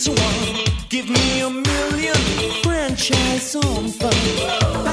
to one. Give me a million, franchise on fun.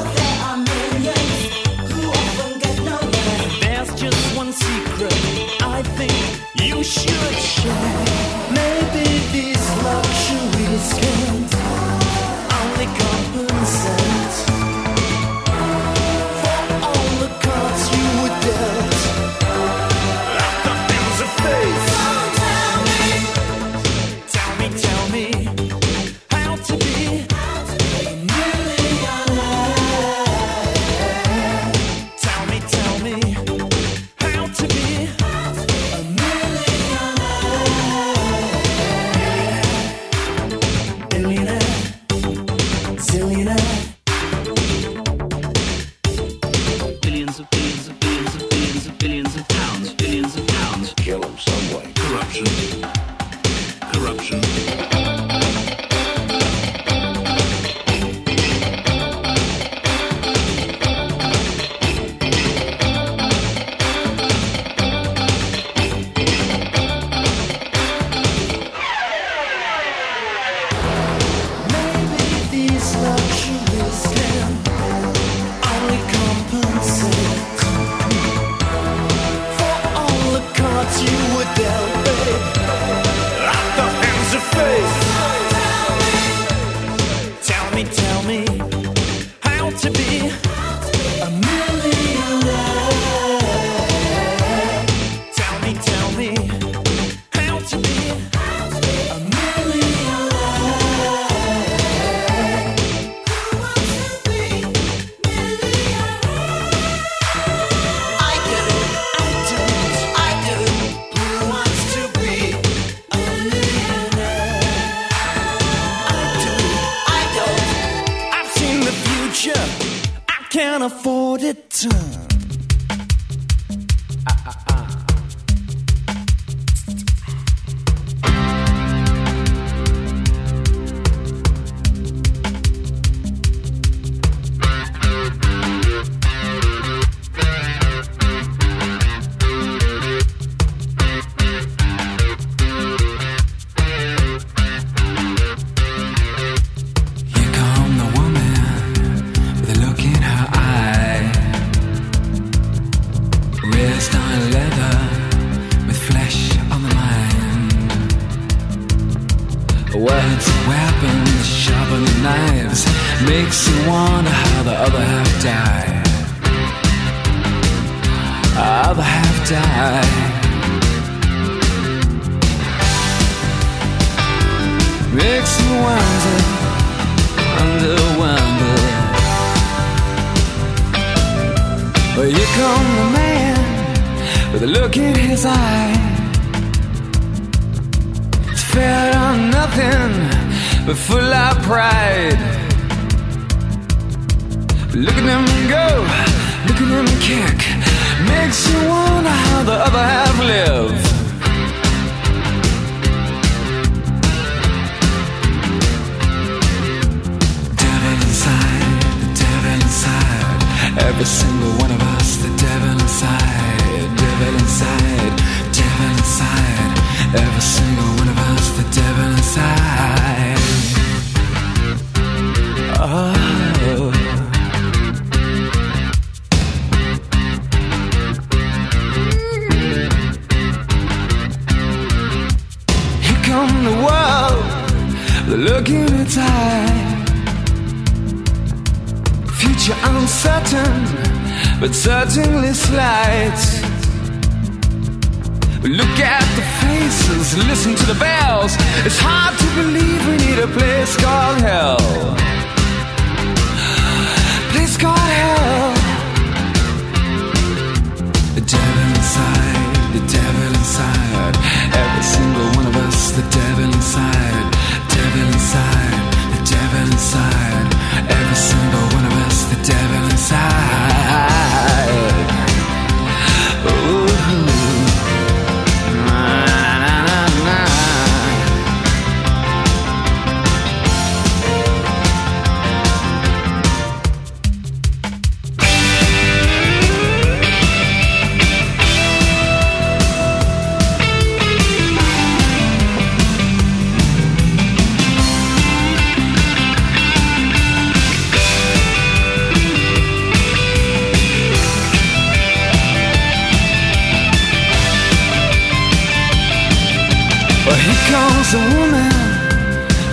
was a woman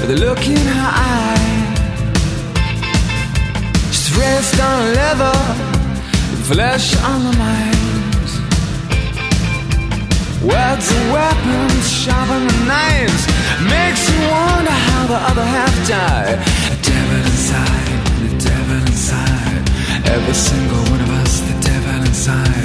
with a look in her eye. She's dressed on leather, flesh on her mind. Words and weapons, sharpened knives, makes you wonder how the other half died. The devil inside, the devil inside, every single one of us, the devil inside.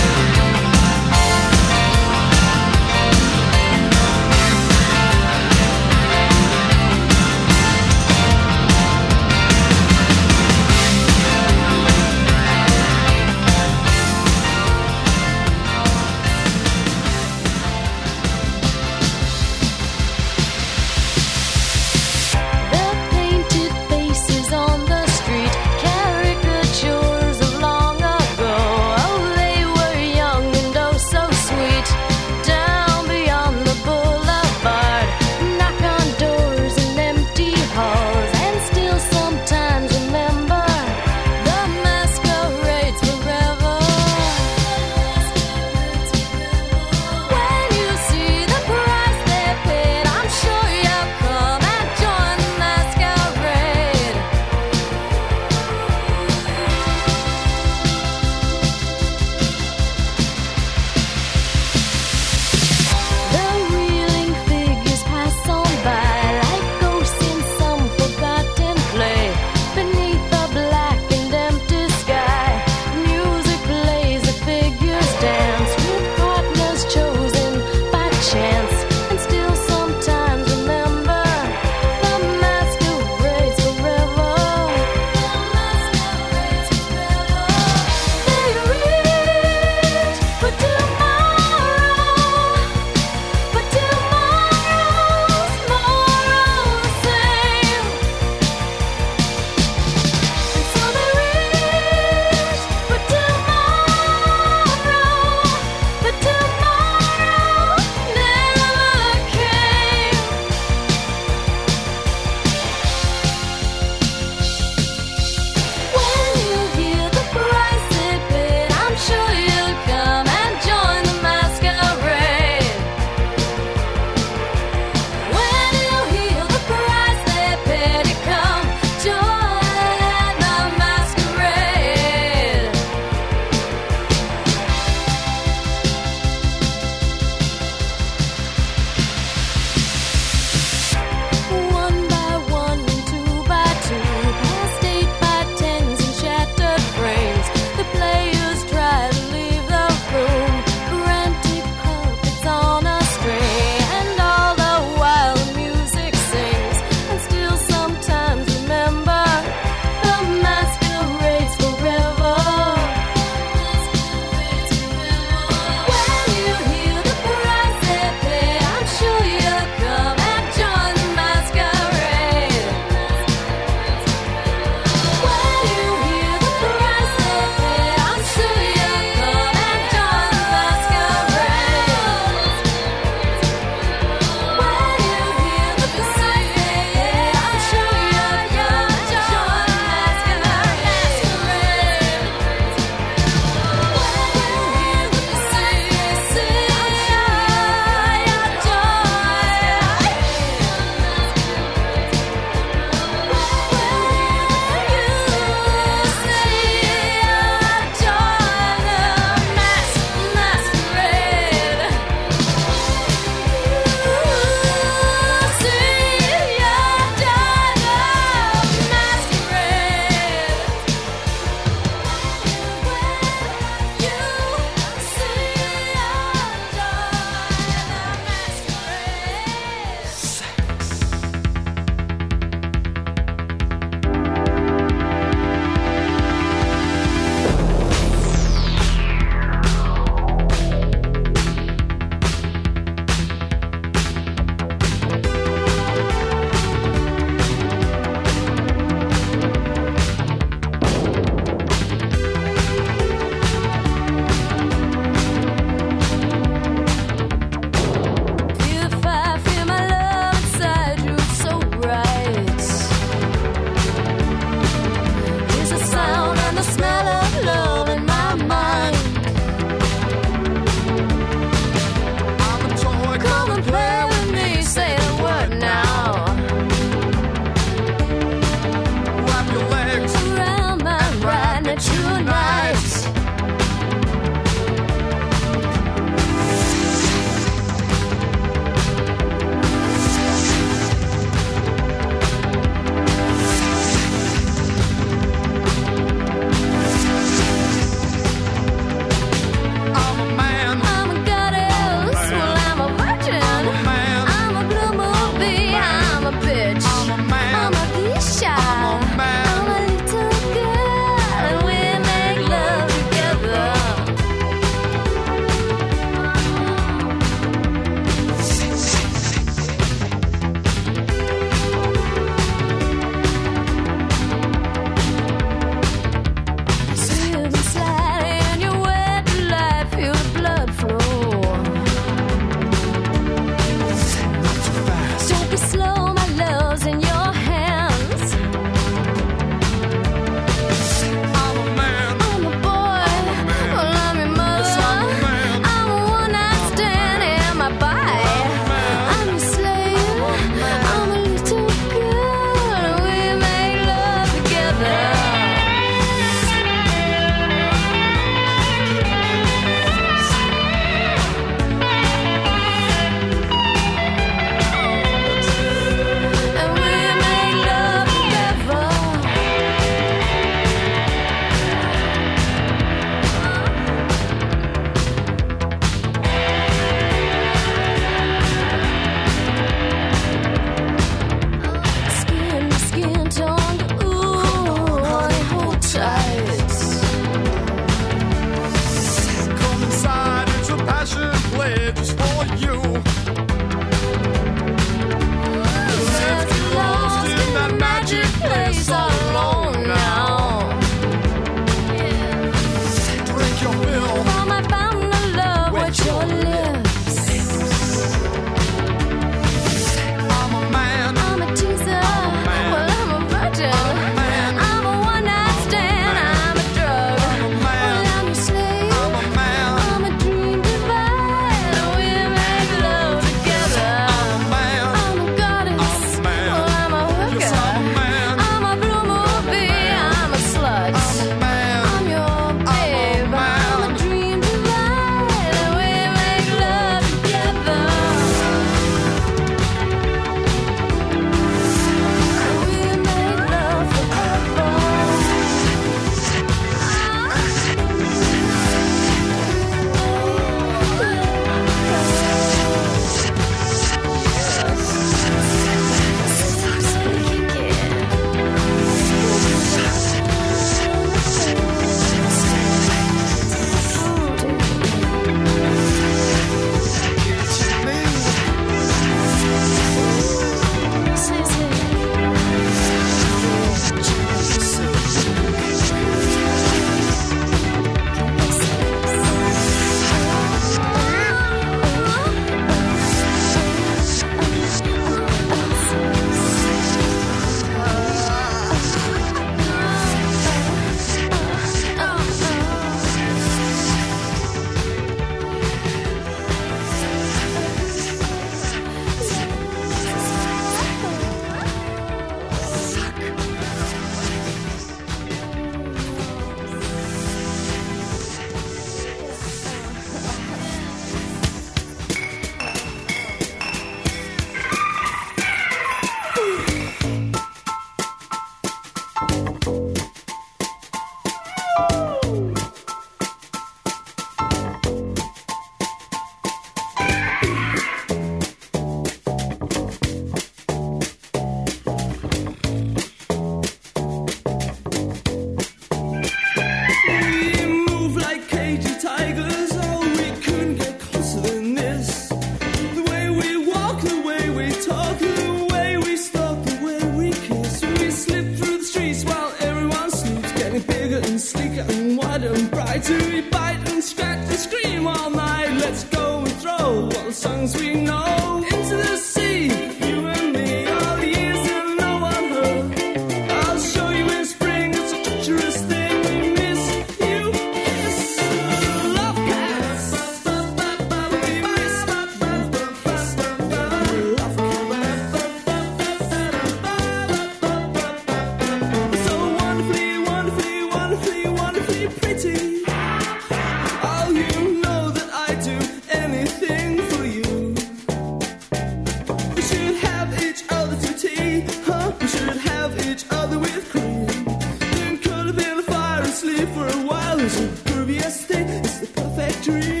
The perfect dream.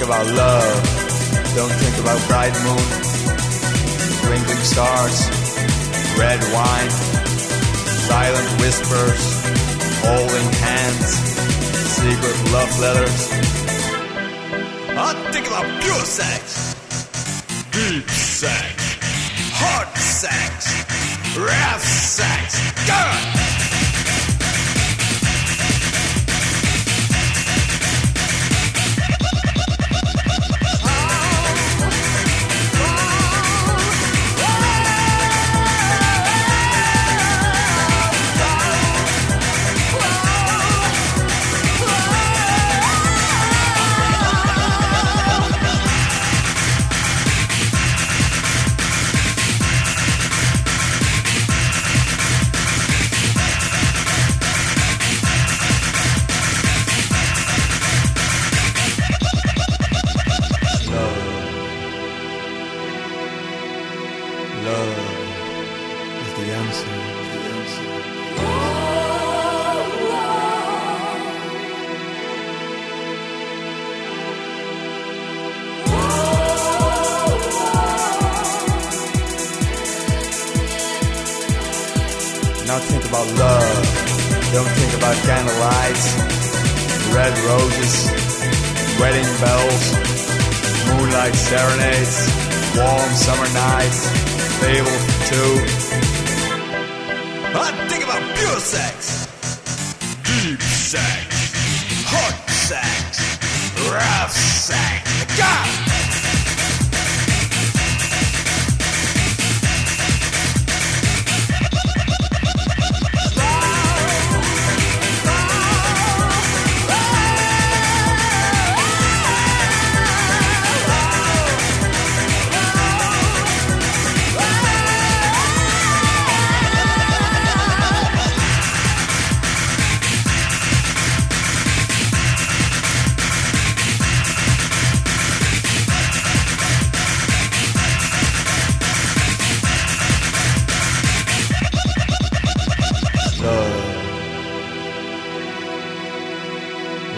Think about love. Don't think about bright moon, twinkling stars, red wine, silent whispers, holding hands, secret love letters. I think about pure sex, deep sex, hard sex, rough sex. God!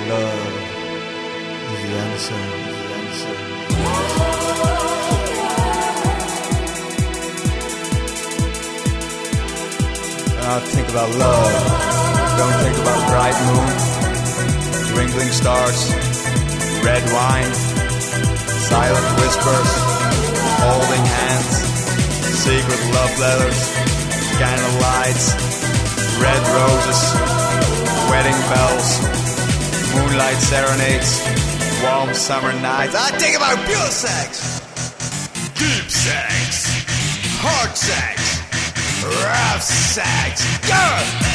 Love is the answer. Is the answer. Now think about love. Don't think about bright moon, twinkling stars, red wine, silent whispers, holding hands, secret love letters, candle lights, red roses, wedding bells, moonlight serenades, warm summer nights. I think about pure sex, deep sex, hard sex, rough sex. Good.